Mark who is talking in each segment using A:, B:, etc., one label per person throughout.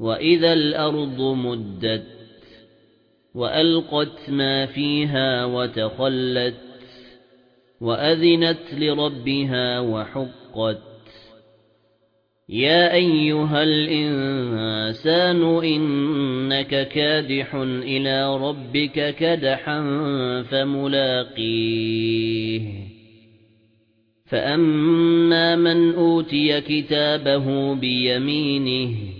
A: وَإِذَا الْأَرْضُ مُدَّتْ وَأَلْقَتْ مَا فِيهَا وَتَخَلَّتْ وَأَذِنَتْ لِرَبِّهَا وَحُقَّتْ يَا أَيُّهَا الْإِنسَانُ إِنَّكَ كَادِحٌ إِلَى رَبِّكَ كَدْحًا فَمُلَاقِيهِ فَأَمَّا مَنْ أُوتِيَ كِتَابَهُ بِيَمِينِهِ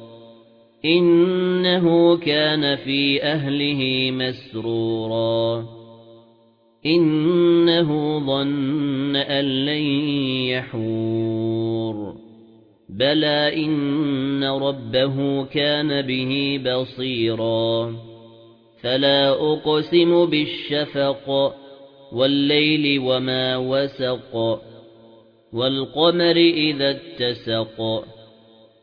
A: إِنَّهُ كَانَ فِي أَهْلِهِ مَسْرُورًا. إِنَّهُ ظَنَّ أَن لَّن يَحُورَ. بَلَى إِنَّ رَبَّهُ كَانَ بِهِ بَصِيرًا. فَلَا أُقْسِمُ بِالشَّفَقِ وَاللَّيْلِ وَمَا وَسَقَ وَالْقَمَرِ إِذَا اتَّسَقَ.